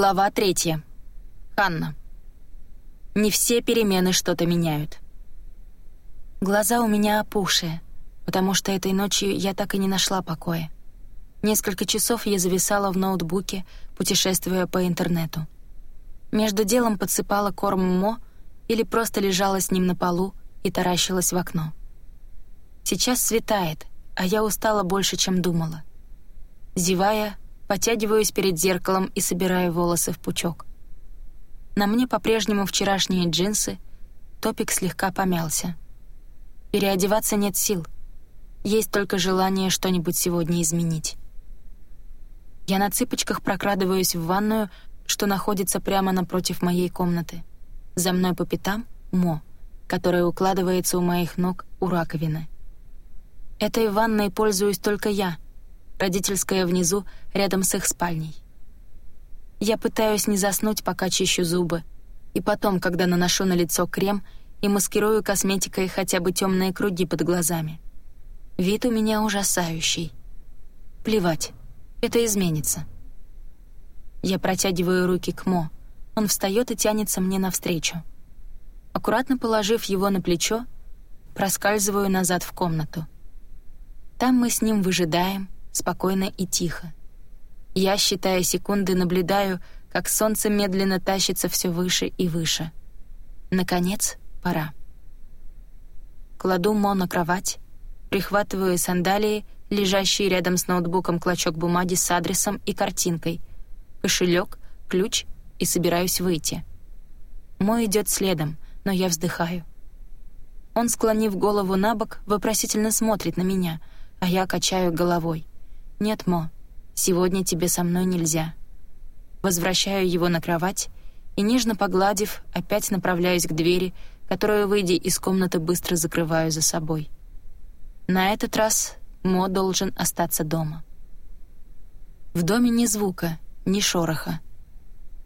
Глава третья. Ханна. Не все перемены что-то меняют. Глаза у меня опухшие, потому что этой ночью я так и не нашла покоя. Несколько часов я зависала в ноутбуке, путешествуя по интернету. Между делом подсыпала корм Мо или просто лежала с ним на полу и таращилась в окно. Сейчас светает, а я устала больше, чем думала. Зевая, Потягиваюсь перед зеркалом и собираю волосы в пучок. На мне по-прежнему вчерашние джинсы, топик слегка помялся. Переодеваться нет сил. Есть только желание что-нибудь сегодня изменить. Я на цыпочках прокрадываюсь в ванную, что находится прямо напротив моей комнаты. За мной по пятам — Мо, которая укладывается у моих ног у раковины. Этой ванной пользуюсь только я — родительская внизу, рядом с их спальней. Я пытаюсь не заснуть, пока чищу зубы, и потом, когда наношу на лицо крем и маскирую косметикой хотя бы темные круги под глазами. Вид у меня ужасающий. Плевать, это изменится. Я протягиваю руки к Мо. Он встает и тянется мне навстречу. Аккуратно положив его на плечо, проскальзываю назад в комнату. Там мы с ним выжидаем, спокойно и тихо. Я, считая секунды, наблюдаю, как солнце медленно тащится все выше и выше. Наконец, пора. Кладу Мо на кровать, прихватываю сандалии, лежащие рядом с ноутбуком клочок бумаги с адресом и картинкой, кошелек, ключ и собираюсь выйти. Мо идет следом, но я вздыхаю. Он, склонив голову на бок, вопросительно смотрит на меня, а я качаю головой. «Нет, Мо, сегодня тебе со мной нельзя». Возвращаю его на кровать и, нежно погладив, опять направляюсь к двери, которую, выйдя из комнаты, быстро закрываю за собой. На этот раз Мо должен остаться дома. В доме ни звука, ни шороха.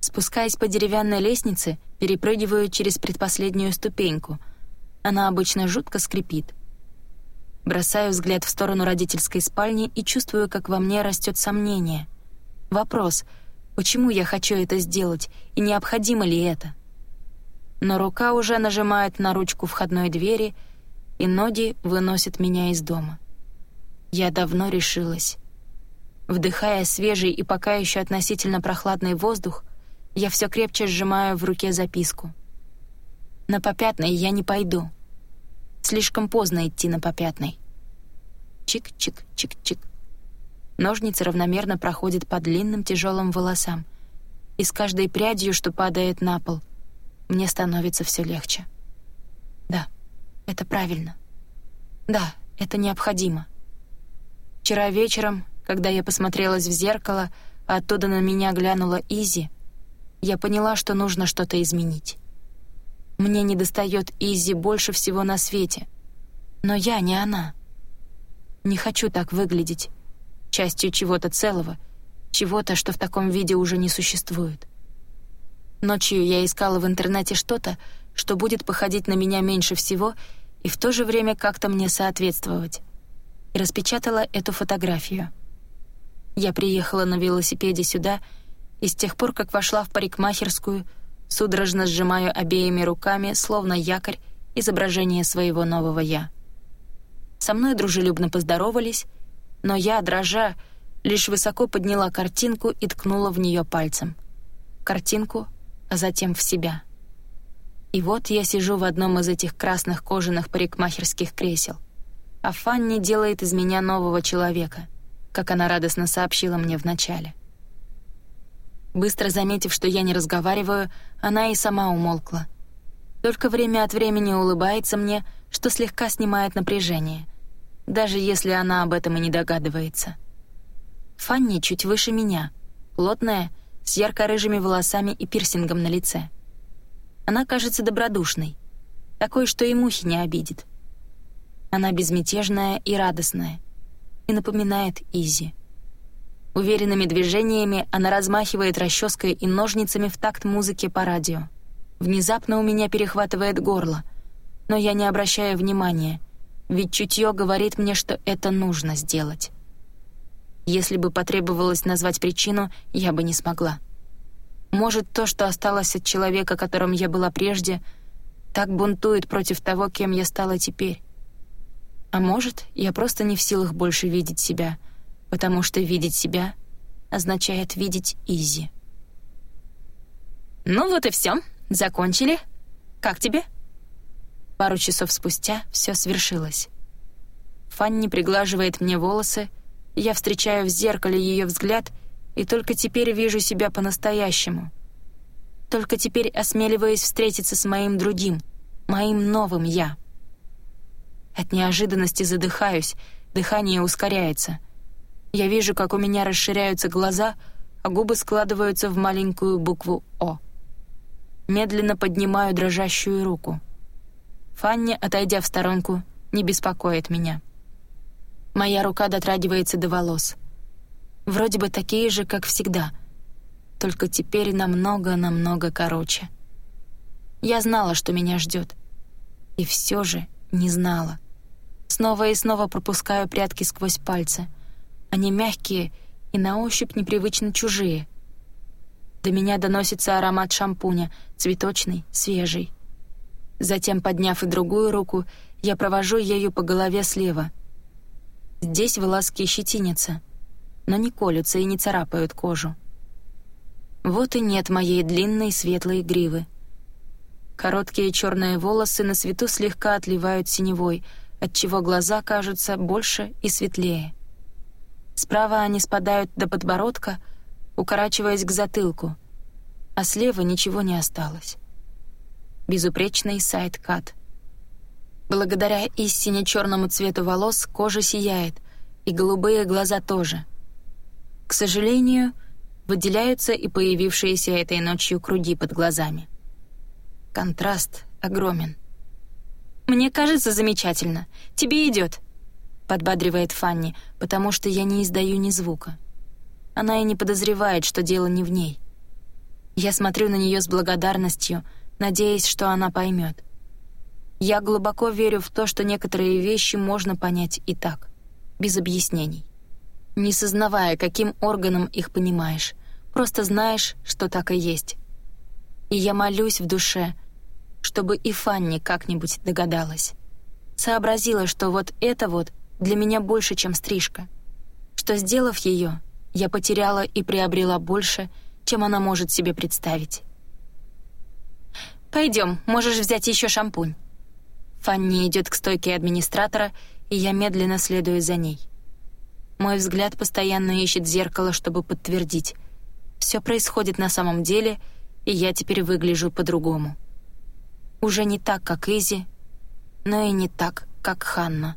Спускаясь по деревянной лестнице, перепрыгиваю через предпоследнюю ступеньку. Она обычно жутко скрипит — Бросаю взгляд в сторону родительской спальни и чувствую, как во мне растет сомнение. Вопрос, почему я хочу это сделать и необходимо ли это? Но рука уже нажимает на ручку входной двери, и ноги выносят меня из дома. Я давно решилась. Вдыхая свежий и пока еще относительно прохладный воздух, я все крепче сжимаю в руке записку. На попятной я не пойду — Слишком поздно идти на попятный. Чик-чик-чик-чик. Ножницы равномерно проходят по длинным тяжелым волосам, и с каждой прядью, что падает на пол, мне становится все легче. Да, это правильно. Да, это необходимо. Вчера вечером, когда я посмотрелась в зеркало, а оттуда на меня глянула Изи, я поняла, что нужно что-то изменить. Мне недостает Изи больше всего на свете. Но я не она. Не хочу так выглядеть. Частью чего-то целого, чего-то, что в таком виде уже не существует. Ночью я искала в интернете что-то, что будет походить на меня меньше всего и в то же время как-то мне соответствовать. И распечатала эту фотографию. Я приехала на велосипеде сюда, и с тех пор, как вошла в парикмахерскую — Судорожно сжимаю обеими руками, словно якорь, изображение своего нового «я». Со мной дружелюбно поздоровались, но я, дрожа, лишь высоко подняла картинку и ткнула в нее пальцем. Картинку, а затем в себя. И вот я сижу в одном из этих красных кожаных парикмахерских кресел, а Фанни делает из меня нового человека, как она радостно сообщила мне вначале. Быстро заметив, что я не разговариваю, она и сама умолкла. Только время от времени улыбается мне, что слегка снимает напряжение, даже если она об этом и не догадывается. Фанни чуть выше меня, плотная, с ярко-рыжими волосами и пирсингом на лице. Она кажется добродушной, такой, что и мухи не обидит. Она безмятежная и радостная, и напоминает Изи — Уверенными движениями она размахивает расческой и ножницами в такт музыки по радио. Внезапно у меня перехватывает горло, но я не обращаю внимания, ведь чутье говорит мне, что это нужно сделать. Если бы потребовалось назвать причину, я бы не смогла. Может, то, что осталось от человека, которым я была прежде, так бунтует против того, кем я стала теперь. А может, я просто не в силах больше видеть себя, потому что видеть себя означает видеть Изи. «Ну вот и все, закончили. Как тебе?» Пару часов спустя все свершилось. Фанни приглаживает мне волосы, я встречаю в зеркале ее взгляд и только теперь вижу себя по-настоящему. Только теперь осмеливаясь встретиться с моим другим, моим новым «я». От неожиданности задыхаюсь, дыхание ускоряется. Я вижу, как у меня расширяются глаза, а губы складываются в маленькую букву «О». Медленно поднимаю дрожащую руку — Фанни, отойдя в сторонку, не беспокоит меня. Моя рука дотрагивается до волос. Вроде бы такие же, как всегда, только теперь намного-намного короче. Я знала, что меня ждет, и все же не знала. Снова и снова пропускаю прятки сквозь пальцы. Они мягкие и на ощупь непривычно чужие. До меня доносится аромат шампуня, цветочный, свежий. Затем, подняв и другую руку, я провожу ею по голове слева. Здесь волоски щетинятся, но не колются и не царапают кожу. Вот и нет моей длинной светлой гривы. Короткие черные волосы на свету слегка отливают синевой, отчего глаза кажутся больше и светлее. Справа они спадают до подбородка, укорачиваясь к затылку, а слева ничего не осталось безупречный сайт-кат. Благодаря истине черному цвету волос кожа сияет, и голубые глаза тоже. К сожалению, выделяются и появившиеся этой ночью круги под глазами. Контраст огромен. «Мне кажется замечательно. Тебе идет», — подбадривает Фанни, потому что я не издаю ни звука. Она и не подозревает, что дело не в ней. Я смотрю на нее с благодарностью — надеясь, что она поймет. Я глубоко верю в то, что некоторые вещи можно понять и так, без объяснений. Не сознавая, каким органом их понимаешь, просто знаешь, что так и есть. И я молюсь в душе, чтобы и Фанни как-нибудь догадалась. Сообразила, что вот это вот для меня больше, чем стрижка. Что, сделав ее, я потеряла и приобрела больше, чем она может себе представить. Пойдем, можешь взять еще шампунь». Фанни идет к стойке администратора, и я медленно следую за ней. Мой взгляд постоянно ищет зеркало, чтобы подтвердить. Все происходит на самом деле, и я теперь выгляжу по-другому. Уже не так, как Изи, но и не так, как Ханна.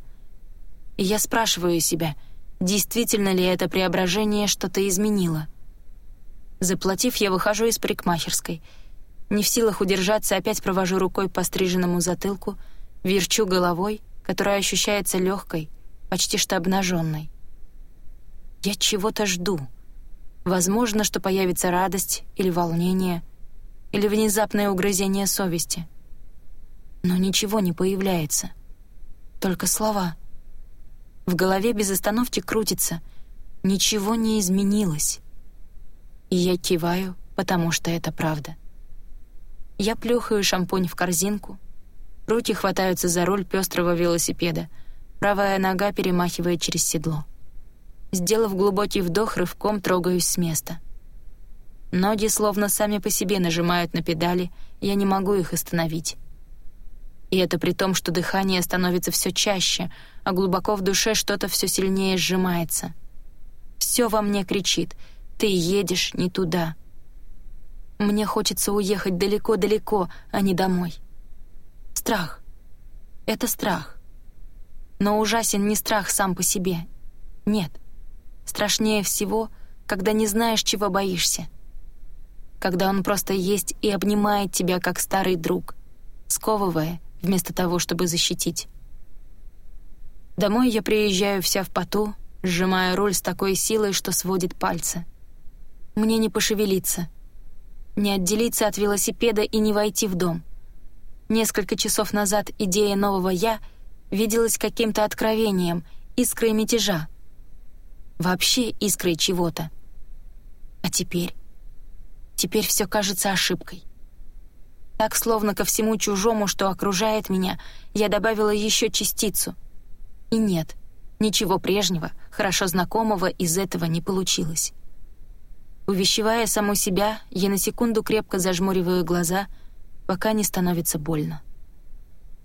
И я спрашиваю себя, действительно ли это преображение что-то изменило. Заплатив, я выхожу из парикмахерской — не в силах удержаться, опять провожу рукой по стриженному затылку, верчу головой, которая ощущается легкой, почти что обнаженной. Я чего-то жду. Возможно, что появится радость или волнение, или внезапное угрызение совести. Но ничего не появляется. Только слова. В голове без остановки крутится. Ничего не изменилось. И я киваю, потому что это правда. Я плюхаю шампунь в корзинку. Руки хватаются за руль пестрого велосипеда. Правая нога перемахивает через седло. Сделав глубокий вдох, рывком трогаюсь с места. Ноги словно сами по себе нажимают на педали, я не могу их остановить. И это при том, что дыхание становится все чаще, а глубоко в душе что-то все сильнее сжимается. Все во мне кричит «Ты едешь не туда». Мне хочется уехать далеко-далеко, а не домой. Страх. Это страх. Но ужасен не страх сам по себе. Нет. Страшнее всего, когда не знаешь, чего боишься. Когда он просто есть и обнимает тебя, как старый друг, сковывая, вместо того, чтобы защитить. Домой я приезжаю вся в поту, сжимая руль с такой силой, что сводит пальцы. Мне не пошевелиться — не отделиться от велосипеда и не войти в дом. Несколько часов назад идея нового «я» виделась каким-то откровением, искрой мятежа. Вообще искрой чего-то. А теперь? Теперь все кажется ошибкой. Так, словно ко всему чужому, что окружает меня, я добавила еще частицу. И нет, ничего прежнего, хорошо знакомого из этого не получилось. Увещевая саму себя, я на секунду крепко зажмуриваю глаза, пока не становится больно.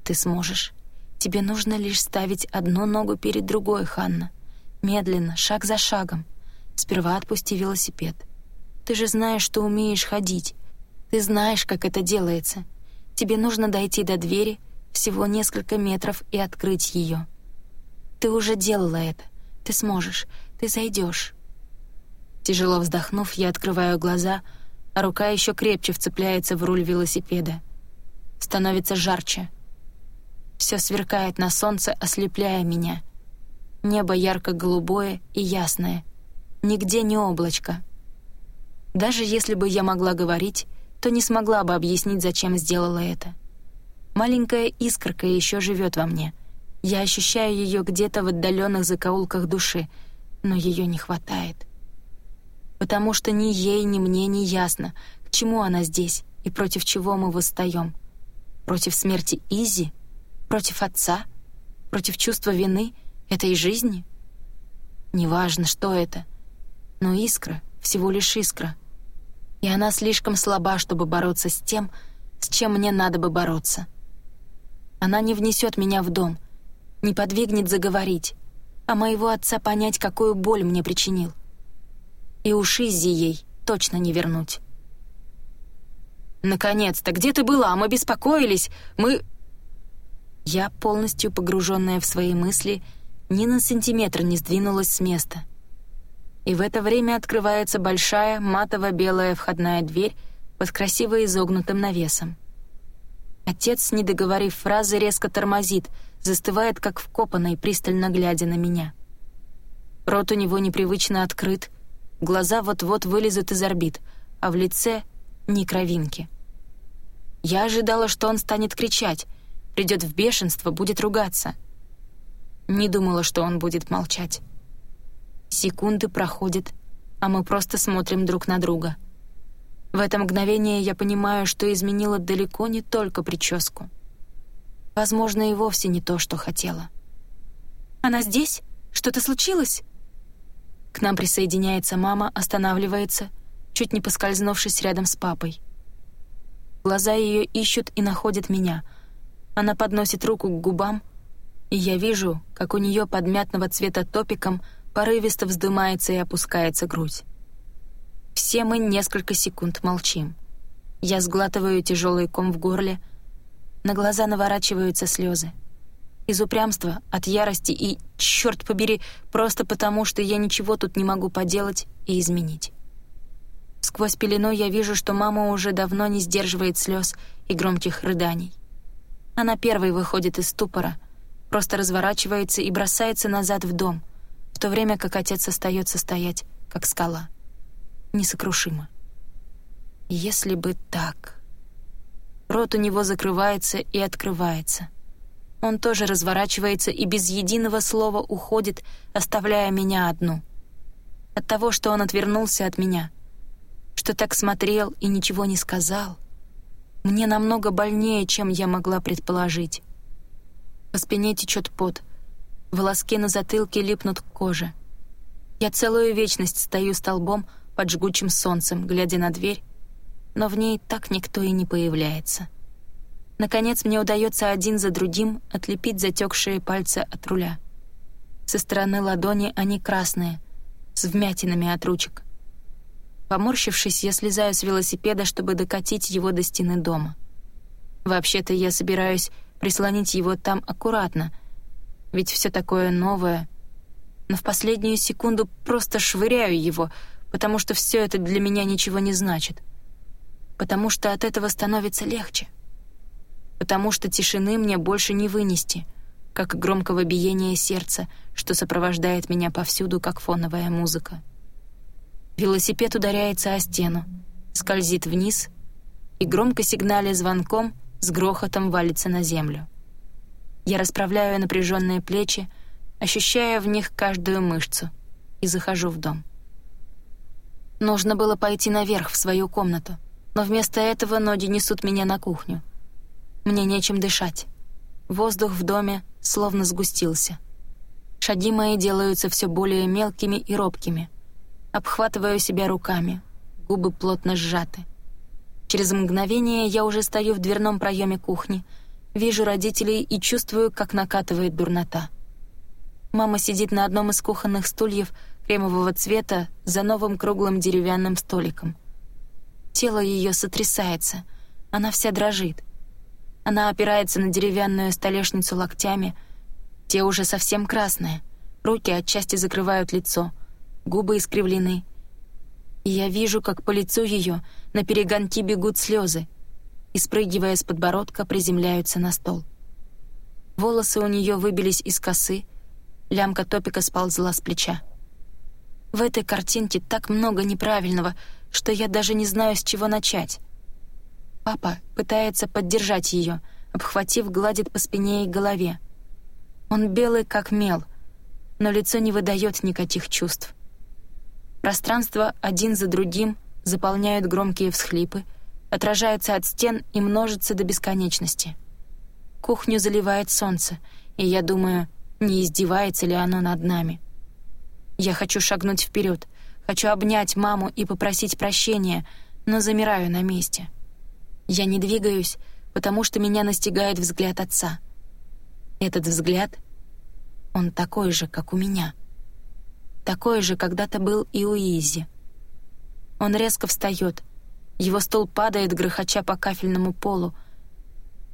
Ты сможешь. Тебе нужно лишь ставить одну ногу перед другой, Ханна. Медленно, шаг за шагом. Сперва отпусти велосипед. Ты же знаешь, что умеешь ходить. Ты знаешь, как это делается. Тебе нужно дойти до двери, всего несколько метров, и открыть ее. Ты уже делала это. Ты сможешь. Ты зайдешь. Тяжело вздохнув, я открываю глаза, а рука еще крепче вцепляется в руль велосипеда. Становится жарче. Все сверкает на солнце, ослепляя меня. Небо ярко-голубое и ясное. Нигде не облачко. Даже если бы я могла говорить, то не смогла бы объяснить, зачем сделала это. Маленькая искорка еще живет во мне. Я ощущаю ее где-то в отдаленных закоулках души, но ее не хватает. Потому что ни ей, ни мне не ясно, к чему она здесь и против чего мы восстаем. Против смерти Изи? Против отца? Против чувства вины этой жизни? Неважно, что это, но искра — всего лишь искра. И она слишком слаба, чтобы бороться с тем, с чем мне надо бы бороться. Она не внесет меня в дом, не подвигнет заговорить, а моего отца понять, какую боль мне причинил. И уж Иззи ей точно не вернуть. «Наконец-то! Где ты была? Мы беспокоились! Мы...» Я, полностью погруженная в свои мысли, ни на сантиметр не сдвинулась с места. И в это время открывается большая матово-белая входная дверь под красиво изогнутым навесом. Отец, не договорив фразы, резко тормозит, застывает как вкопанный, пристально глядя на меня. Рот у него непривычно открыт, глаза вот-вот вылезут из орбит, а в лице — ни кровинки. Я ожидала, что он станет кричать — придет в бешенство, будет ругаться. Не думала, что он будет молчать. Секунды проходят, а мы просто смотрим друг на друга. В это мгновение я понимаю, что изменила далеко не только прическу. Возможно, и вовсе не то, что хотела. «Она здесь? Что-то случилось?» К нам присоединяется мама, останавливается, чуть не поскользнувшись рядом с папой. Глаза ее ищут и находят меня — она подносит руку к губам, и я вижу, как у нее под мятного цвета топиком порывисто вздымается и опускается грудь. Все мы несколько секунд молчим. Я сглатываю тяжелый ком в горле, на глаза наворачиваются слезы. Из упрямства, от ярости и, черт побери, просто потому, что я ничего тут не могу поделать и изменить. Сквозь пелену я вижу, что мама уже давно не сдерживает слез и громких рыданий. Она первой выходит из ступора, просто разворачивается и бросается назад в дом, в то время как отец остается стоять, как скала. Несокрушимо. Если бы так... Рот у него закрывается и открывается. Он тоже разворачивается и без единого слова уходит, оставляя меня одну. От того, что он отвернулся от меня, что так смотрел и ничего не сказал — мне намного больнее, чем я могла предположить. По спине течет пот. Волоски на затылке липнут к коже. Я целую вечность стою столбом под жгучим солнцем, глядя на дверь, но в ней так никто и не появляется. Наконец мне удается один за другим отлепить затекшие пальцы от руля. Со стороны ладони они красные, с вмятинами от ручек. Поморщившись, я слезаю с велосипеда, чтобы докатить его до стены дома. Вообще-то я собираюсь прислонить его там аккуратно, ведь все такое новое. Но в последнюю секунду просто швыряю его, потому что все это для меня ничего не значит. Потому что от этого становится легче. Потому что тишины мне больше не вынести, как громкого биения сердца, что сопровождает меня повсюду, как фоновая музыка. Велосипед ударяется о стену, скользит вниз и громко сигналя звонком с грохотом валится на землю. Я расправляю напряженные плечи, ощущая в них каждую мышцу, и захожу в дом. Нужно было пойти наверх в свою комнату, но вместо этого ноги несут меня на кухню. Мне нечем дышать. Воздух в доме словно сгустился. Шаги мои делаются все более мелкими и робкими. Обхватываю себя руками, губы плотно сжаты. Через мгновение я уже стою в дверном проеме кухни, вижу родителей и чувствую, как накатывает дурнота. Мама сидит на одном из кухонных стульев кремового цвета за новым круглым деревянным столиком. Тело ее сотрясается, она вся дрожит. Она опирается на деревянную столешницу локтями, те уже совсем красные, руки отчасти закрывают лицо, губы искривлены, и я вижу, как по лицу ее на перегонки бегут слезы и, спрыгивая с подбородка, приземляются на стол. Волосы у нее выбились из косы, лямка топика сползла с плеча. В этой картинке так много неправильного, что я даже не знаю, с чего начать. Папа пытается поддержать ее, обхватив, гладит по спине и голове. Он белый, как мел, но лицо не выдает никаких чувств. Пространство один за другим заполняют громкие всхлипы, отражаются от стен и множатся до бесконечности. Кухню заливает солнце, и я думаю, не издевается ли оно над нами. Я хочу шагнуть вперед, хочу обнять маму и попросить прощения, но замираю на месте. Я не двигаюсь, потому что меня настигает взгляд отца. Этот взгляд, он такой же, как у меня — такой же когда-то был и у Изи. Он резко встает. Его стол падает, грохоча по кафельному полу.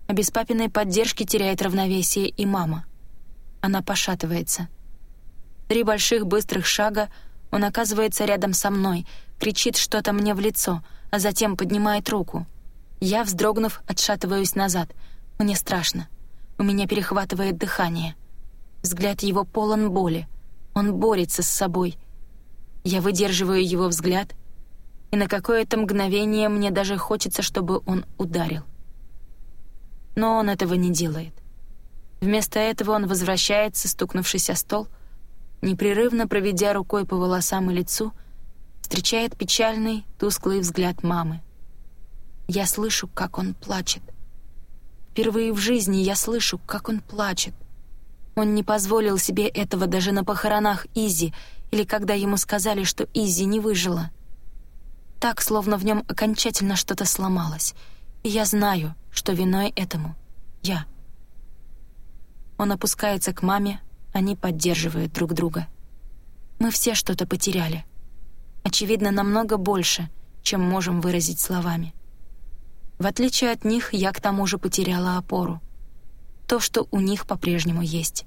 А без папиной поддержки теряет равновесие и мама. Она пошатывается. Три больших быстрых шага, он оказывается рядом со мной, кричит что-то мне в лицо, а затем поднимает руку. Я, вздрогнув, отшатываюсь назад. Мне страшно. У меня перехватывает дыхание. Взгляд его полон боли. Он борется с собой. Я выдерживаю его взгляд, и на какое-то мгновение мне даже хочется, чтобы он ударил. Но он этого не делает. Вместо этого он возвращается, стукнувшись о стол, непрерывно проведя рукой по волосам и лицу, встречает печальный, тусклый взгляд мамы. Я слышу, как он плачет. Впервые в жизни я слышу, как он плачет. Он не позволил себе этого даже на похоронах Изи или когда ему сказали, что Изи не выжила. Так, словно в нем окончательно что-то сломалось. И я знаю, что виной этому я. Он опускается к маме, они поддерживают друг друга. Мы все что-то потеряли. Очевидно, намного больше, чем можем выразить словами. В отличие от них, я к тому же потеряла опору то, что у них по-прежнему есть.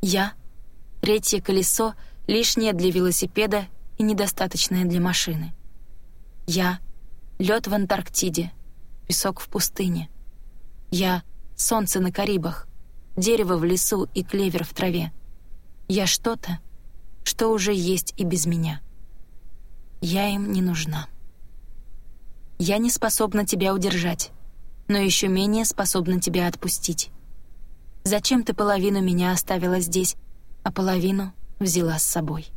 Я — третье колесо, лишнее для велосипеда и недостаточное для машины. Я — лед в Антарктиде, песок в пустыне. Я — солнце на Карибах, дерево в лесу и клевер в траве. Я что-то, что уже есть и без меня. Я им не нужна. Я не способна тебя удержать, но еще менее способна тебя отпустить. Зачем ты половину меня оставила здесь, а половину взяла с собой?»